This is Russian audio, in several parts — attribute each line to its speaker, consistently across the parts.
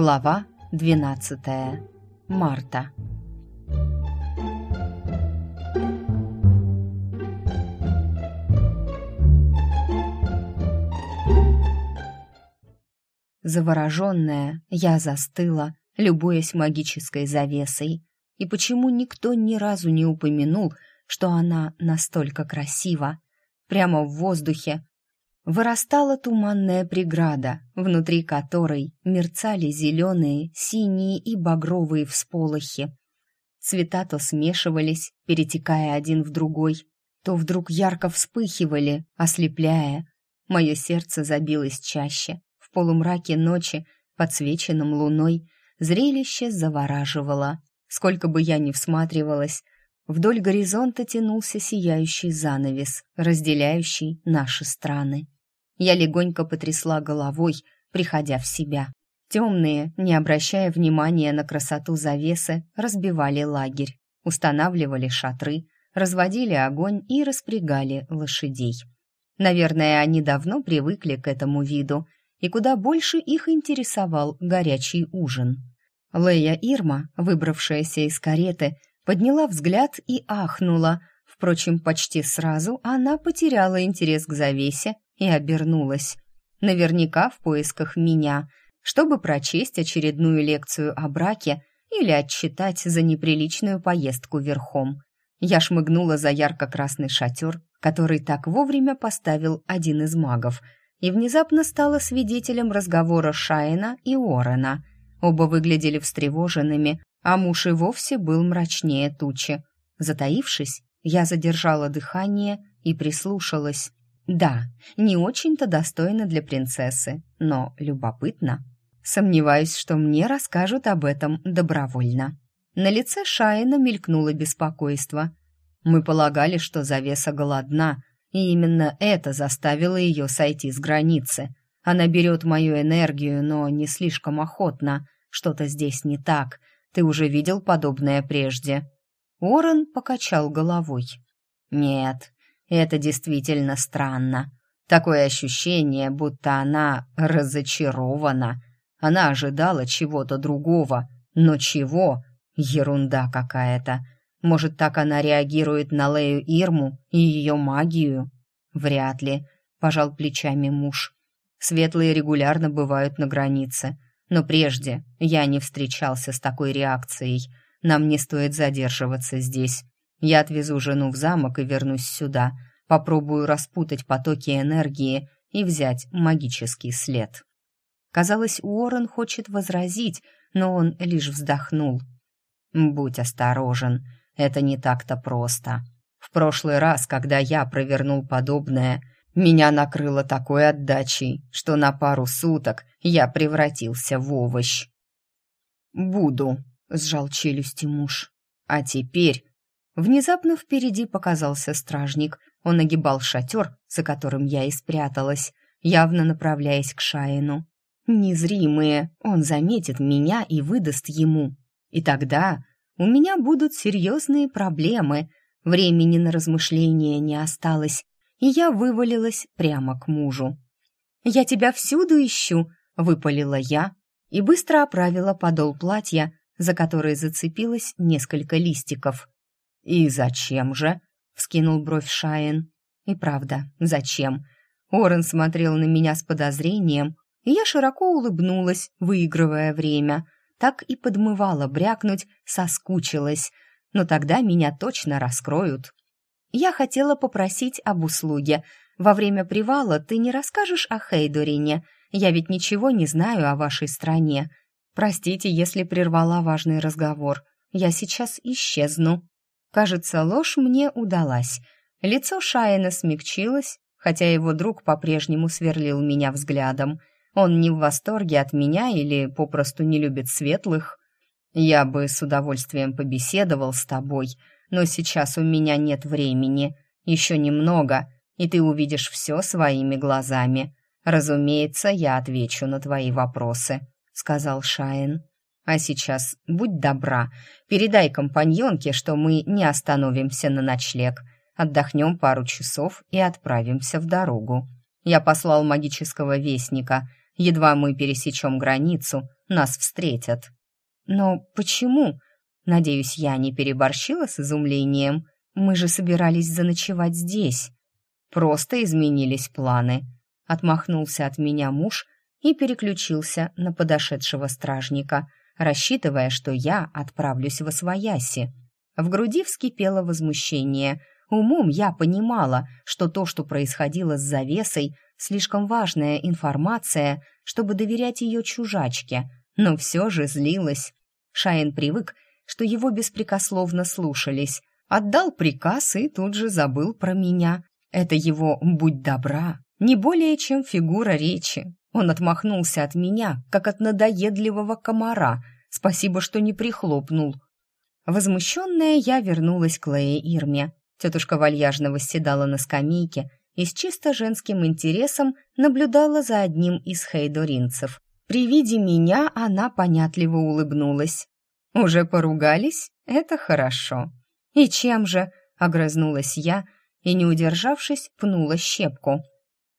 Speaker 1: Глава 12. Марта. Завороженная, я застыла, любуясь магической завесой. И почему никто ни разу не упомянул, что она настолько красива? Прямо в воздухе вырастала туманная преграда, внутри которой мерцали зеленые, синие и багровые всполохи. Цвета то смешивались, перетекая один в другой, то вдруг ярко вспыхивали, ослепляя. Мое сердце забилось чаще. В полумраке ночи, подсвеченном луной, зрелище завораживало. Сколько бы я ни всматривалась, вдоль горизонта тянулся сияющий занавес, разделяющий наши страны. Я легонько потрясла головой, приходя в себя. Темные, не обращая внимания на красоту завесы, разбивали лагерь, устанавливали шатры, разводили огонь и распрягали лошадей. Наверное, они давно привыкли к этому виду, и куда больше их интересовал горячий ужин. Лея Ирма, выбравшаяся из кареты, подняла взгляд и ахнула. Впрочем, почти сразу она потеряла интерес к завесе и обернулась. Наверняка в поисках меня, чтобы прочесть очередную лекцию о браке или отчитать за неприличную поездку верхом. Я шмыгнула за ярко-красный шатер, который так вовремя поставил один из магов, и внезапно стала свидетелем разговора Шайна и Орена. Оба выглядели встревоженными, а муж и вовсе был мрачнее тучи. Затаившись, я задержала дыхание и прислушалась. Да, не очень-то достойно для принцессы, но любопытно. Сомневаюсь, что мне расскажут об этом добровольно. На лице Шаина мелькнуло беспокойство. Мы полагали, что завеса голодна, и именно это заставило ее сойти с границы. Она берет мою энергию, но не слишком охотно. Что-то здесь не так. Ты уже видел подобное прежде?» Орен покачал головой. «Нет, это действительно странно. Такое ощущение, будто она разочарована. Она ожидала чего-то другого, но чего? Ерунда какая-то. Может, так она реагирует на Лею Ирму и ее магию? Вряд ли, пожал плечами муж. Светлые регулярно бывают на границе, но прежде я не встречался с такой реакцией. Нам не стоит задерживаться здесь. Я отвезу жену в замок и вернусь сюда. Попробую распутать потоки энергии и взять магический след. Казалось, Уоррен хочет возразить, но он лишь вздохнул. «Будь осторожен, это не так-то просто. В прошлый раз, когда я провернул подобное, меня накрыло такой отдачей, что на пару суток я превратился в овощ». «Буду», — сжал челюсти муж. «А теперь Внезапно впереди показался стражник. Он нагибал шатер, за которым я и спряталась, явно направляясь к Шаину. Незримые, он заметит меня и выдаст ему. И тогда у меня будут серьезные проблемы. Времени на размышления не осталось, и я вывалилась прямо к мужу. «Я тебя всюду ищу», — выпалила я и быстро оправила подол платья, за который зацепилось несколько листиков. «И зачем же?» — вскинул бровь Шаин. «И правда, зачем?» Орен смотрел на меня с подозрением, и я широко улыбнулась, выигрывая время. Так и подмывала брякнуть, соскучилась. Но тогда меня точно раскроют. Я хотела попросить об услуге. Во время привала ты не расскажешь о Хейдорине. Я ведь ничего не знаю о вашей стране. Простите, если прервала важный разговор. Я сейчас исчезну. Кажется, ложь мне удалась. Лицо Шаина смягчилось, хотя его друг по-прежнему сверлил меня взглядом. Он не в восторге от меня или попросту не любит светлых. Я бы с удовольствием побеседовал с тобой, но сейчас у меня нет времени. Еще немного, и ты увидишь все своими глазами. Разумеется, я отвечу на твои вопросы», — сказал Шаин. А сейчас, будь добра, передай компаньонке, что мы не остановимся на ночлег. Отдохнем пару часов и отправимся в дорогу. Я послал магического вестника, Едва мы пересечем границу, нас встретят». «Но почему?» Надеюсь, я не переборщила с изумлением. Мы же собирались заночевать здесь. Просто изменились планы. Отмахнулся от меня муж и переключился на подошедшего стражника, рассчитывая, что я отправлюсь в Освояси. В груди вскипело возмущение. Умом я понимала, что то, что происходило с завесой, слишком важная информация, чтобы доверять ее чужачке, но все же злилась. Шаин привык, что его беспрекословно слушались, отдал приказ и тут же забыл про меня. Это его «будь добра» не более чем фигура речи. Он отмахнулся от меня, как от надоедливого комара. Спасибо, что не прихлопнул. Возмущенная я вернулась к Лее Ирме. Тетушка вальяжно восседала на скамейке и с чисто женским интересом наблюдала за одним из хейдоринцев. При виде меня она понятливо улыбнулась. «Уже поругались? Это хорошо». «И чем же?» — огрызнулась я и, не удержавшись, пнула щепку.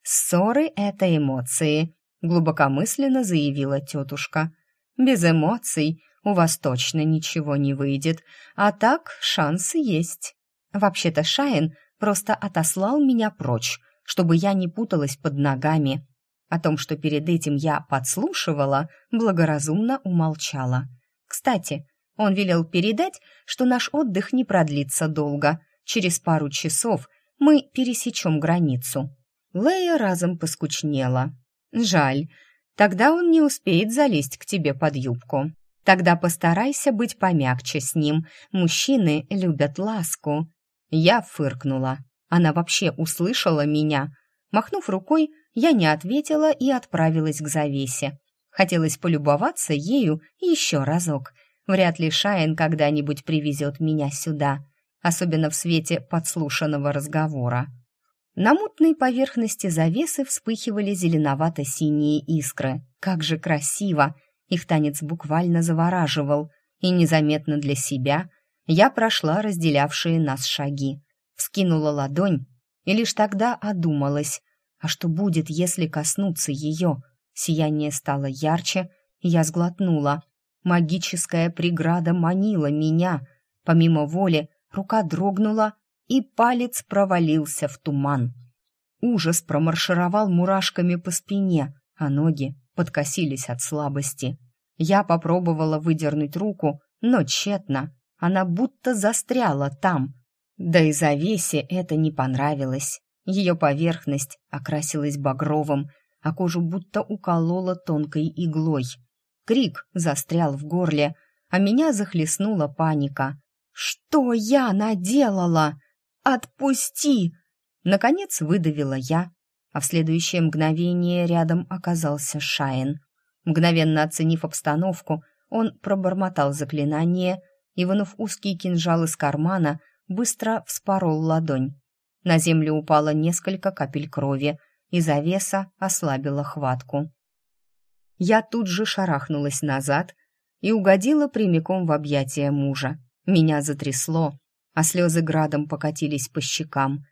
Speaker 1: «Ссоры — это эмоции», — глубокомысленно заявила тетушка. «Без эмоций у вас точно ничего не выйдет, а так шансы есть. Вообще-то Шайн просто отослал меня прочь, чтобы я не путалась под ногами. О том, что перед этим я подслушивала, благоразумно умолчала. Кстати, он велел передать, что наш отдых не продлится долго. Через пару часов мы пересечем границу. Лея разом поскучнела. Жаль, тогда он не успеет залезть к тебе под юбку. Тогда постарайся быть помягче с ним. Мужчины любят ласку. Я фыркнула. Она вообще услышала меня. Махнув рукой, я не ответила и отправилась к завесе. Хотелось полюбоваться ею еще разок. Вряд ли Шайн когда-нибудь привезет меня сюда, особенно в свете подслушанного разговора. На мутной поверхности завесы вспыхивали зеленовато-синие искры. Как же красиво! Их танец буквально завораживал, и незаметно для себя я прошла разделявшие нас шаги. Вскинула ладонь и лишь тогда одумалась. А что будет, если коснуться ее? Сияние стало ярче, и я сглотнула. Магическая преграда манила меня. Помимо воли, рука дрогнула, и палец провалился в туман. Ужас промаршировал мурашками по спине, а ноги подкосились от слабости. Я попробовала выдернуть руку, но тщетно. Она будто застряла там. Да и завесе это не понравилось. Ее поверхность окрасилась багровым, а кожу будто уколола тонкой иглой. Крик застрял в горле, а меня захлестнула паника. «Что я наделала?» «Отпусти!» Наконец выдавила я, а в следующее мгновение рядом оказался Шайн. Мгновенно оценив обстановку, он пробормотал заклинание и, вынув узкий кинжал из кармана, быстро вспорол ладонь. На землю упало несколько капель крови, и завеса ослабила хватку. Я тут же шарахнулась назад и угодила прямиком в объятия мужа. Меня затрясло, а слезы градом покатились по щекам.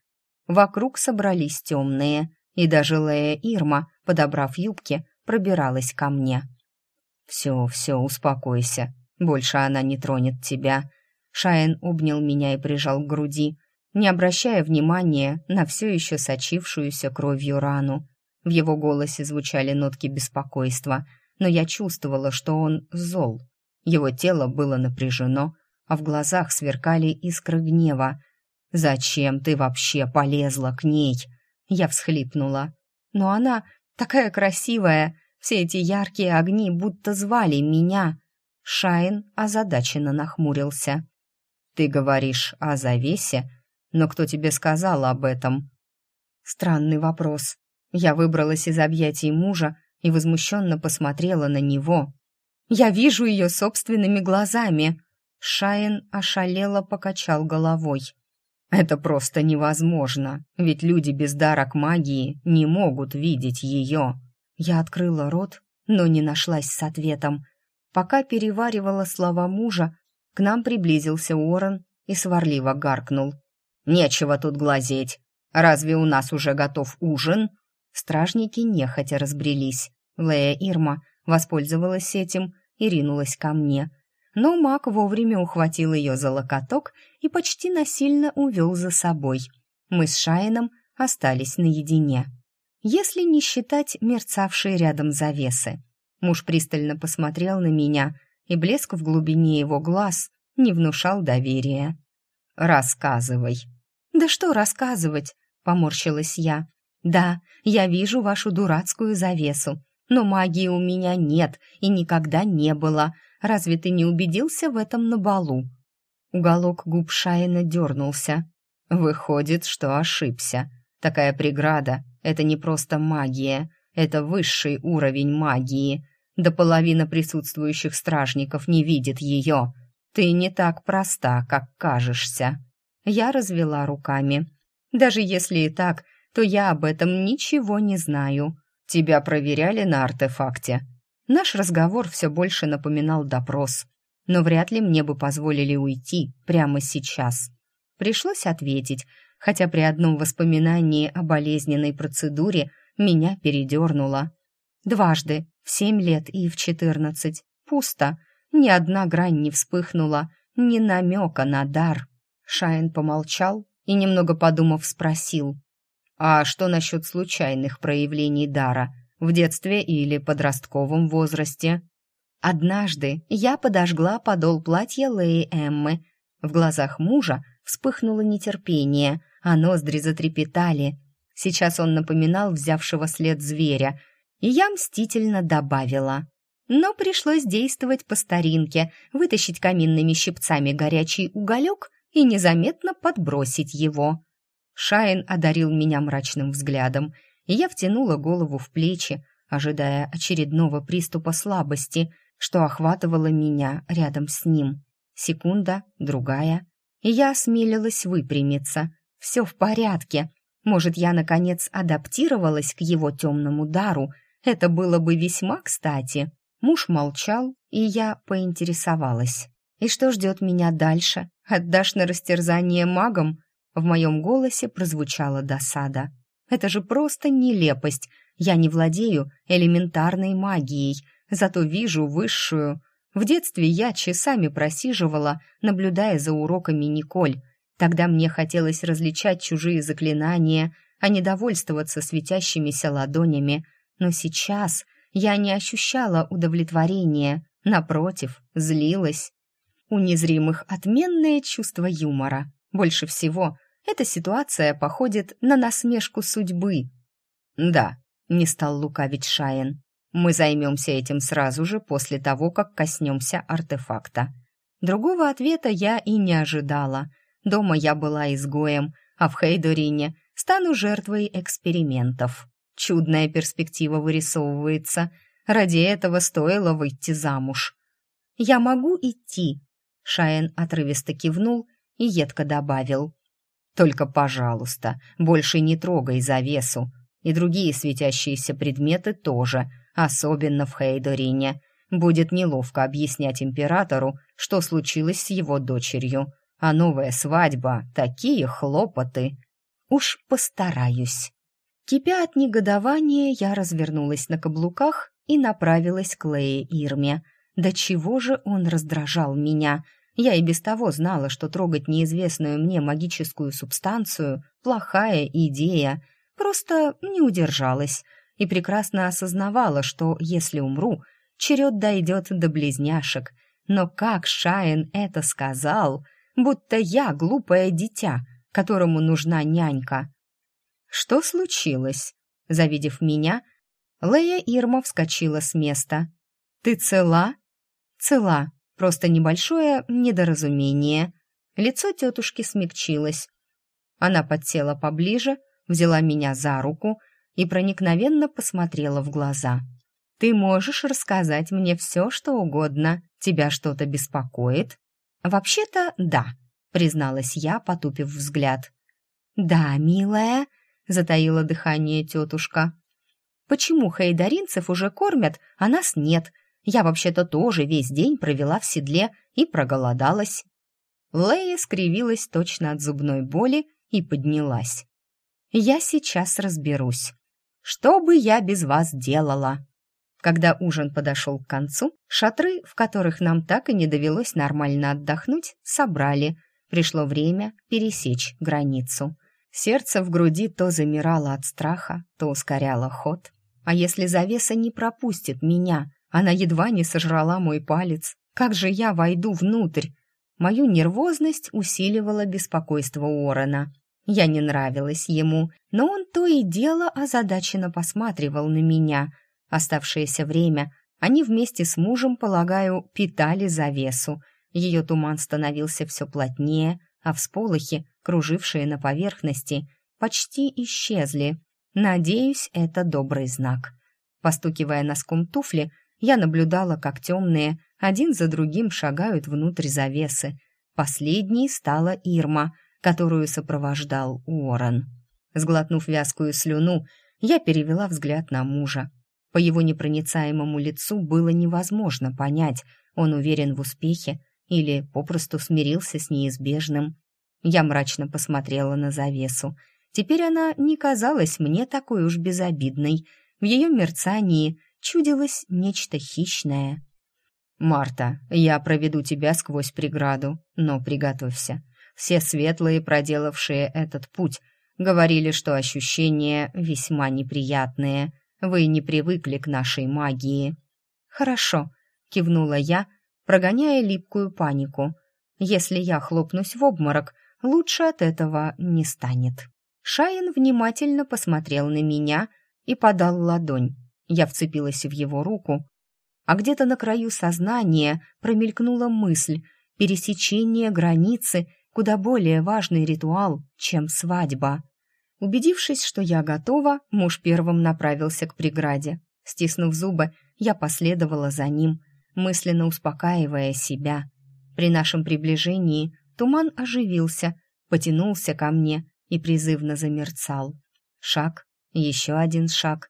Speaker 1: Вокруг собрались темные, и даже Лея Ирма, подобрав юбки, пробиралась ко мне. «Все, все, успокойся, больше она не тронет тебя». Шаен обнял меня и прижал к груди, не обращая внимания на все еще сочившуюся кровью рану. В его голосе звучали нотки беспокойства, но я чувствовала, что он зол. Его тело было напряжено, а в глазах сверкали искры гнева. «Зачем ты вообще полезла к ней?» Я всхлипнула. «Но она такая красивая! Все эти яркие огни будто звали меня!» Шайн озадаченно нахмурился. «Ты говоришь о завесе? Но кто тебе сказал об этом?» Странный вопрос. Я выбралась из объятий мужа и возмущенно посмотрела на него. «Я вижу ее собственными глазами!» Шаин ошалело покачал головой. «Это просто невозможно, ведь люди без дара к магии не могут видеть ее». Я открыла рот, но не нашлась с ответом. Пока переваривала слова мужа, к нам приблизился Уоррен и сварливо гаркнул. «Нечего тут глазеть. Разве у нас уже готов ужин?» Стражники нехотя разбрелись. Лея Ирма воспользовалась этим и ринулась ко мне. Но маг вовремя ухватил ее за локоток и почти насильно увел за собой. Мы с Шайном остались наедине. Если не считать мерцавшие рядом завесы. Муж пристально посмотрел на меня, и блеск в глубине его глаз не внушал доверия. «Рассказывай». «Да что рассказывать?» — поморщилась я. «Да, я вижу вашу дурацкую завесу, но магии у меня нет и никогда не было. Разве ты не убедился в этом на балу?» Уголок губ Шаина дернулся. «Выходит, что ошибся. Такая преграда — это не просто магия, это высший уровень магии. Да половина присутствующих стражников не видит ее. Ты не так проста, как кажешься». Я развела руками. «Даже если и так, то я об этом ничего не знаю. Тебя проверяли на артефакте?» Наш разговор все больше напоминал допрос, но вряд ли мне бы позволили уйти прямо сейчас. Пришлось ответить, хотя при одном воспоминании о болезненной процедуре меня передернуло. Дважды, в семь лет и в четырнадцать. Пусто. Ни одна грань не вспыхнула, ни намека на дар. Шайн помолчал и, немного подумав, спросил. «А что насчет случайных проявлений дара? В детстве или подростковом возрасте?» Однажды я подожгла подол платья Леи Эммы. В глазах мужа вспыхнуло нетерпение, а ноздри затрепетали. Сейчас он напоминал взявшего след зверя, и я мстительно добавила. Но пришлось действовать по старинке, вытащить каминными щипцами горячий уголек и незаметно подбросить его. Шайн одарил меня мрачным взглядом, и я втянула голову в плечи, ожидая очередного приступа слабости, что охватывало меня рядом с ним. Секунда, другая, и я осмелилась выпрямиться. Все в порядке. Может, я, наконец, адаптировалась к его темному дару. Это было бы весьма кстати. Муж молчал, и я поинтересовалась. «И что ждет меня дальше? Отдашь на растерзание магам?» В моем голосе прозвучала досада. «Это же просто нелепость. Я не владею элементарной магией, зато вижу высшую. В детстве я часами просиживала, наблюдая за уроками Николь. Тогда мне хотелось различать чужие заклинания, а не довольствоваться светящимися ладонями. Но сейчас я не ощущала удовлетворения, напротив, злилась. У незримых отменное чувство юмора. Больше всего эта ситуация походит на насмешку судьбы. «Да», — не стал лукавить Шаен, мы займемся этим сразу же после того, как коснемся артефакта. Другого ответа я и не ожидала. Дома я была изгоем, а в Хейдорине стану жертвой экспериментов. Чудная перспектива вырисовывается. Ради этого стоило выйти замуж. «Я могу идти?» Шаен отрывисто кивнул и едко добавил. «Только, пожалуйста, больше не трогай завесу. И другие светящиеся предметы тоже особенно в Хейдорине. Будет неловко объяснять императору, что случилось с его дочерью. А новая свадьба — такие хлопоты. Уж постараюсь. Кипя от негодования, я развернулась на каблуках и направилась к Лее Ирме. Да чего же он раздражал меня? Я и без того знала, что трогать неизвестную мне магическую субстанцию — плохая идея. Просто не удержалась — и прекрасно осознавала, что если умру, черед дойдет до близняшек. Но как Шаин это сказал, будто я глупое дитя, которому нужна нянька. Что случилось? Завидев меня, Лея Ирма вскочила с места. «Ты цела?» «Цела, просто небольшое недоразумение». Лицо тетушки смягчилось. Она подсела поближе, взяла меня за руку и проникновенно посмотрела в глаза. «Ты можешь рассказать мне все, что угодно. Тебя что-то беспокоит?» «Вообще-то, да», — призналась я, потупив взгляд. «Да, милая», — затаила дыхание тетушка. «Почему хайдаринцев уже кормят, а нас нет? Я вообще-то тоже весь день провела в седле и проголодалась». Лея скривилась точно от зубной боли и поднялась. «Я сейчас разберусь. Что бы я без вас делала?» Когда ужин подошел к концу, шатры, в которых нам так и не довелось нормально отдохнуть, собрали. Пришло время пересечь границу. Сердце в груди то замирало от страха, то ускоряло ход. А если завеса не пропустит меня, она едва не сожрала мой палец, как же я войду внутрь? Мою нервозность усиливало беспокойство Уоррена. Я не нравилась ему, но он то и дело озадаченно посматривал на меня. Оставшееся время они вместе с мужем, полагаю, питали завесу. Ее туман становился все плотнее, а всполохи, кружившие на поверхности, почти исчезли. Надеюсь, это добрый знак. Постукивая носком туфли, я наблюдала, как темные один за другим шагают внутрь завесы. Последней стала Ирма, которую сопровождал Уоррен. Сглотнув вязкую слюну, я перевела взгляд на мужа. По его непроницаемому лицу было невозможно понять, он уверен в успехе или попросту смирился с неизбежным. Я мрачно посмотрела на завесу. Теперь она не казалась мне такой уж безобидной. В ее мерцании чудилось нечто хищное. «Марта, я проведу тебя сквозь преграду, но приготовься. Все светлые, проделавшие этот путь, говорили, что ощущения весьма неприятные. Вы не привыкли к нашей магии». «Хорошо», — кивнула я, прогоняя липкую панику. «Если я хлопнусь в обморок, лучше от этого не станет». Шаин внимательно посмотрел на меня и подал ладонь. Я вцепилась в его руку, а где-то на краю сознания промелькнула мысль пересечение границы куда более важный ритуал, чем свадьба. Убедившись, что я готова, муж первым направился к преграде. Стиснув зубы, я последовала за ним, мысленно успокаивая себя. При нашем приближении туман оживился, потянулся ко мне и призывно замерцал. Шаг, еще один шаг,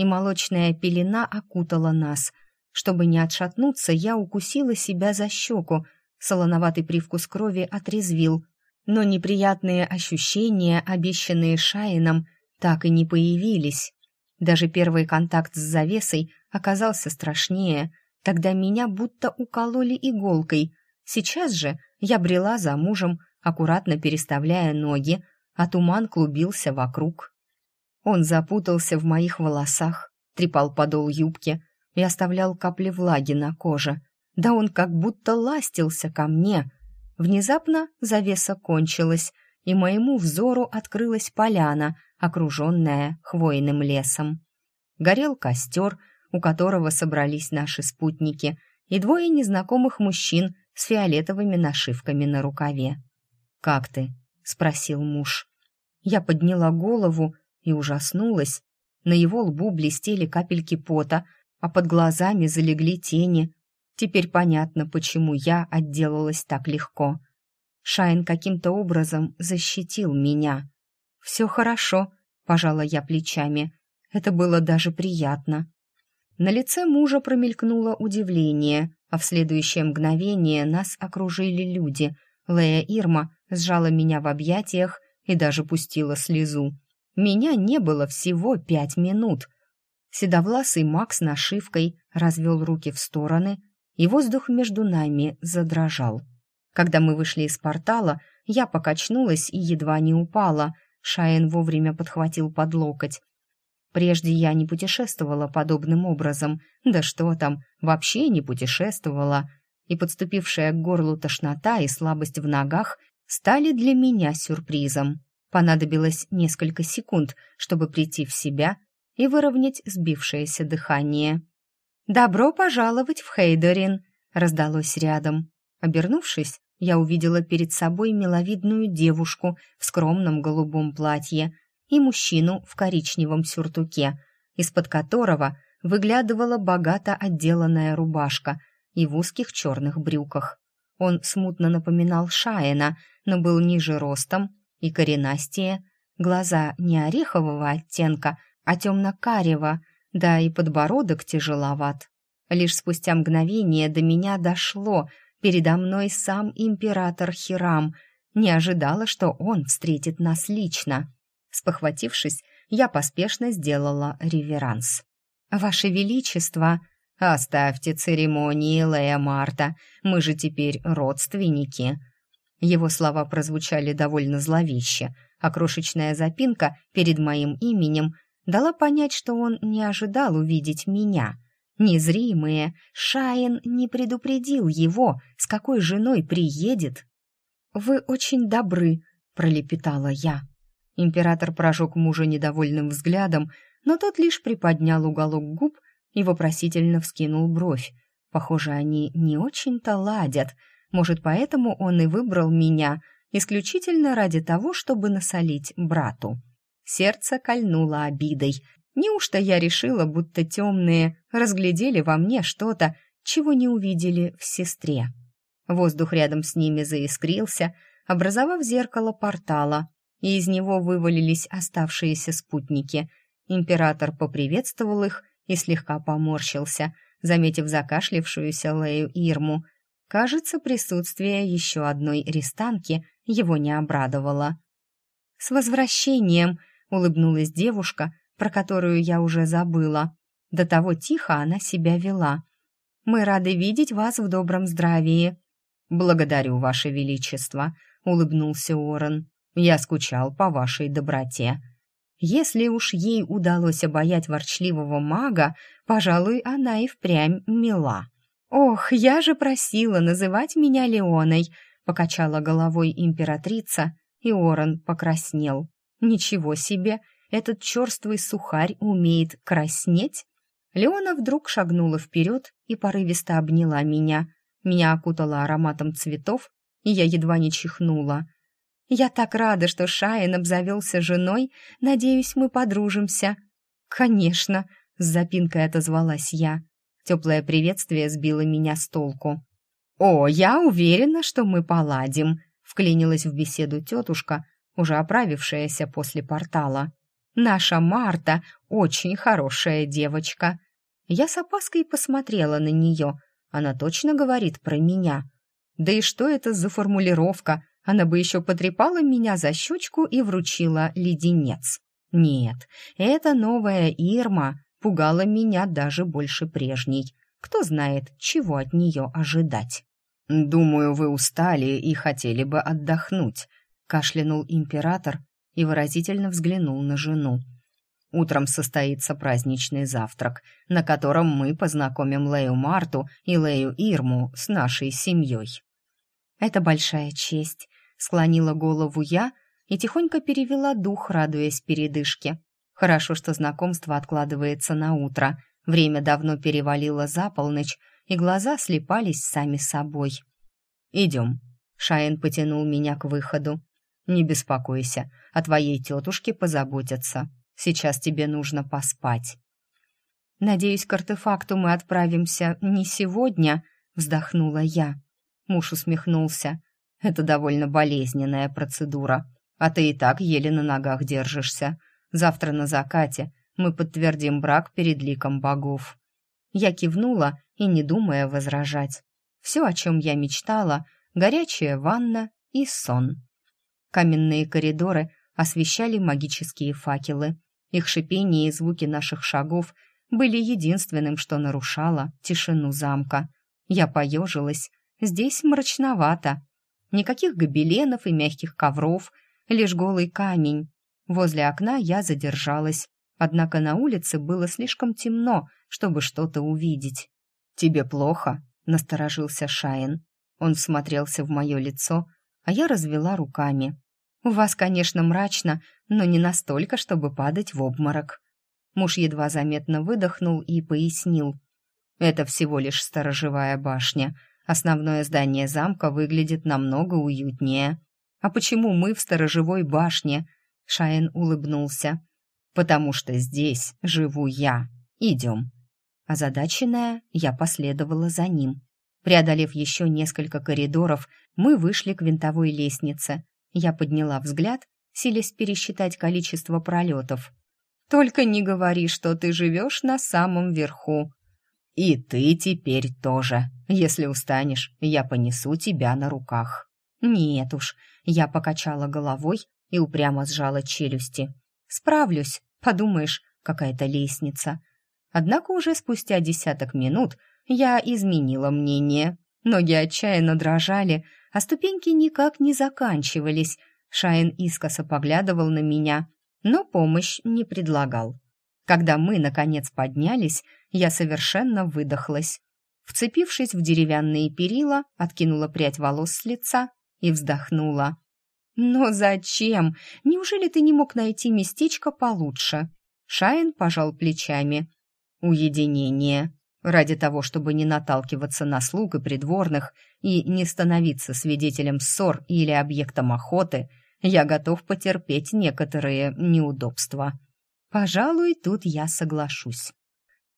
Speaker 1: и молочная пелена окутала нас. Чтобы не отшатнуться, я укусила себя за щеку. Солоноватый привкус крови отрезвил, но неприятные ощущения, обещанные Шаином, так и не появились. Даже первый контакт с завесой оказался страшнее. Тогда меня будто укололи иголкой. Сейчас же я брела за мужем, аккуратно переставляя ноги, а туман клубился вокруг. Он запутался в моих волосах, трепал подол юбки и оставлял капли влаги на коже. Да он как будто ластился ко мне. Внезапно завеса кончилась, и моему взору открылась поляна, окруженная хвойным лесом. Горел костер, у которого собрались наши спутники, и двое незнакомых мужчин с фиолетовыми нашивками на рукаве. «Как ты?» — спросил муж. Я подняла голову и ужаснулась. На его лбу блестели капельки пота, а под глазами залегли тени. Теперь понятно, почему я отделалась так легко. Шайн каким-то образом защитил меня. «Все хорошо», — пожала я плечами. Это было даже приятно. На лице мужа промелькнуло удивление, а в следующее мгновение нас окружили люди. Лея Ирма сжала меня в объятиях и даже пустила слезу. Меня не было всего пять минут. Седовласый Макс с нашивкой развел руки в стороны, и воздух между нами задрожал. Когда мы вышли из портала, я покачнулась и едва не упала. Шаен вовремя подхватил под локоть. Прежде я не путешествовала подобным образом. Да что там, вообще не путешествовала. И подступившая к горлу тошнота и слабость в ногах стали для меня сюрпризом. Понадобилось несколько секунд, чтобы прийти в себя и выровнять сбившееся дыхание. «Добро пожаловать в Хейдерин!» — раздалось рядом. Обернувшись, я увидела перед собой миловидную девушку в скромном голубом платье и мужчину в коричневом сюртуке, из-под которого выглядывала богато отделанная рубашка и в узких черных брюках. Он смутно напоминал Шаена, но был ниже ростом и коренастее, глаза не орехового оттенка, а темно-карего, да и подбородок тяжеловат. Лишь спустя мгновение до меня дошло, передо мной сам император Хирам. Не ожидала, что он встретит нас лично. Спохватившись, я поспешно сделала реверанс. «Ваше Величество!» «Оставьте церемонии, Лея Марта, мы же теперь родственники!» Его слова прозвучали довольно зловеще, а крошечная запинка перед моим именем дала понять, что он не ожидал увидеть меня. Незримые, Шаин не предупредил его, с какой женой приедет. «Вы очень добры», — пролепетала я. Император прожег мужа недовольным взглядом, но тот лишь приподнял уголок губ и вопросительно вскинул бровь. Похоже, они не очень-то ладят. Может, поэтому он и выбрал меня исключительно ради того, чтобы насолить брату. Сердце кольнуло обидой. Неужто я решила, будто темные разглядели во мне что-то, чего не увидели в сестре? Воздух рядом с ними заискрился, образовав зеркало портала, и из него вывалились оставшиеся спутники. Император поприветствовал их и слегка поморщился, заметив закашлившуюся Лею Ирму. Кажется, присутствие еще одной рестанки его не обрадовало. «С возвращением!» — улыбнулась девушка, про которую я уже забыла. До того тихо она себя вела. «Мы рады видеть вас в добром здравии». «Благодарю, Ваше Величество», — улыбнулся Орен. «Я скучал по вашей доброте». Если уж ей удалось обаять ворчливого мага, пожалуй, она и впрямь мила. «Ох, я же просила называть меня Леоной!» — покачала головой императрица, и Оран покраснел. «Ничего себе! Этот черствый сухарь умеет краснеть?» Леона вдруг шагнула вперед и порывисто обняла меня. Меня окутала ароматом цветов, и я едва не чихнула — я так рада, что Шаин обзавелся женой. Надеюсь, мы подружимся». «Конечно», — с запинкой отозвалась я. Теплое приветствие сбило меня с толку. «О, я уверена, что мы поладим», — вклинилась в беседу тетушка, уже оправившаяся после портала. «Наша Марта очень хорошая девочка». Я с опаской посмотрела на нее. Она точно говорит про меня. Да и что это за формулировка она бы еще потрепала меня за щечку и вручила леденец. Нет, эта новая Ирма пугала меня даже больше прежней. Кто знает, чего от нее ожидать. «Думаю, вы устали и хотели бы отдохнуть», — кашлянул император и выразительно взглянул на жену. «Утром состоится праздничный завтрак, на котором мы познакомим Лею Марту и Лею Ирму с нашей семьей». «Это большая честь», — склонила голову я и тихонько перевела дух, радуясь передышке. Хорошо, что знакомство откладывается на утро. Время давно перевалило за полночь, и глаза слепались сами собой. «Идем». Шаин потянул меня к выходу. «Не беспокойся, о твоей тетушке позаботятся. Сейчас тебе нужно поспать». «Надеюсь, к артефакту мы отправимся не сегодня», — вздохнула я. Муж усмехнулся. «Это довольно болезненная процедура, а ты и так еле на ногах держишься. Завтра на закате мы подтвердим брак перед ликом богов». Я кивнула и не думая возражать. Все, о чем я мечтала, горячая ванна и сон. Каменные коридоры освещали магические факелы. Их шипение и звуки наших шагов были единственным, что нарушало тишину замка. Я поежилась, Здесь мрачновато. Никаких гобеленов и мягких ковров, лишь голый камень. Возле окна я задержалась, однако на улице было слишком темно, чтобы что-то увидеть. «Тебе плохо?» — насторожился Шаин. Он всмотрелся в мое лицо, а я развела руками. «У вас, конечно, мрачно, но не настолько, чтобы падать в обморок». Муж едва заметно выдохнул и пояснил. «Это всего лишь сторожевая башня. Основное здание замка выглядит намного уютнее. А почему мы в сторожевой башне? Шаен улыбнулся. Потому что здесь живу я. Идем. Озадаченная, я последовала за ним. Преодолев еще несколько коридоров, мы вышли к винтовой лестнице. Я подняла взгляд, силясь пересчитать количество пролетов. «Только не говори, что ты живешь на самом верху», «И ты теперь тоже. Если устанешь, я понесу тебя на руках». «Нет уж», — я покачала головой и упрямо сжала челюсти. «Справлюсь. Подумаешь, какая-то лестница». Однако уже спустя десяток минут я изменила мнение. Ноги отчаянно дрожали, а ступеньки никак не заканчивались. Шайн искоса поглядывал на меня, но помощь не предлагал. Когда мы, наконец, поднялись, я совершенно выдохлась. Вцепившись в деревянные перила, откинула прядь волос с лица и вздохнула. «Но зачем? Неужели ты не мог найти местечко получше?» Шайн пожал плечами. «Уединение. Ради того, чтобы не наталкиваться на слуг и придворных и не становиться свидетелем ссор или объектом охоты, я готов потерпеть некоторые неудобства. Пожалуй, тут я соглашусь.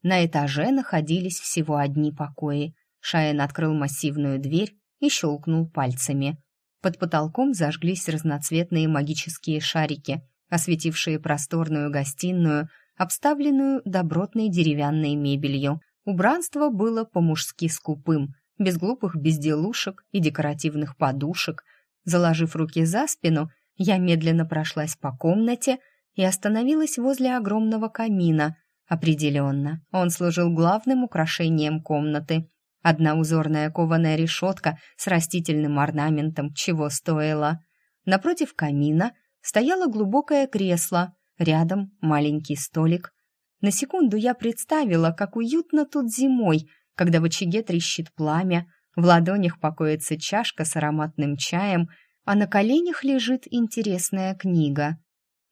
Speaker 1: На этаже находились всего одни покои. Шаен открыл массивную дверь и щелкнул пальцами. Под потолком зажглись разноцветные магические шарики, осветившие просторную гостиную, обставленную добротной деревянной мебелью. Убранство было по-мужски скупым, без глупых безделушек и декоративных подушек. Заложив руки за спину, я медленно прошлась по комнате и остановилась возле огромного камина. Определенно, он служил главным украшением комнаты. Одна узорная кованая решетка с растительным орнаментом чего стоила. Напротив камина стояло глубокое кресло, рядом маленький столик. На секунду я представила, как уютно тут зимой, когда в очаге трещит пламя, в ладонях покоится чашка с ароматным чаем, а на коленях лежит интересная книга.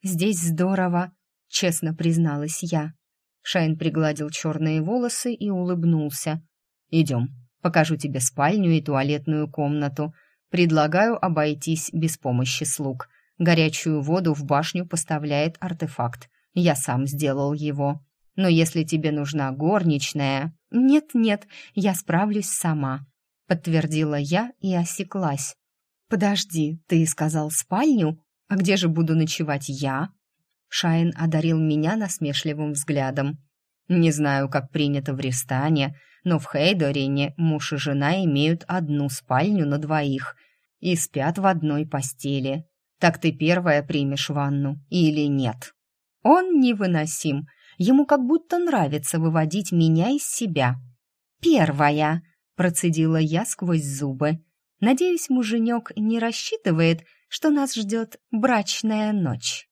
Speaker 1: «Здесь здорово», — честно призналась я. Шайн пригладил черные волосы и улыбнулся. «Идем, покажу тебе спальню и туалетную комнату. Предлагаю обойтись без помощи слуг. Горячую воду в башню поставляет артефакт. Я сам сделал его. Но если тебе нужна горничная...» «Нет-нет, я справлюсь сама», — подтвердила я и осеклась. «Подожди, ты сказал спальню? А где же буду ночевать я?» Шайн одарил меня насмешливым взглядом. «Не знаю, как принято в Ристане, но в Хейдорине муж и жена имеют одну спальню на двоих и спят в одной постели. Так ты первая примешь ванну или нет?» Он невыносим. Ему как будто нравится выводить меня из себя. «Первая!» — процедила я сквозь зубы. «Надеюсь, муженек не рассчитывает, что нас ждет брачная ночь».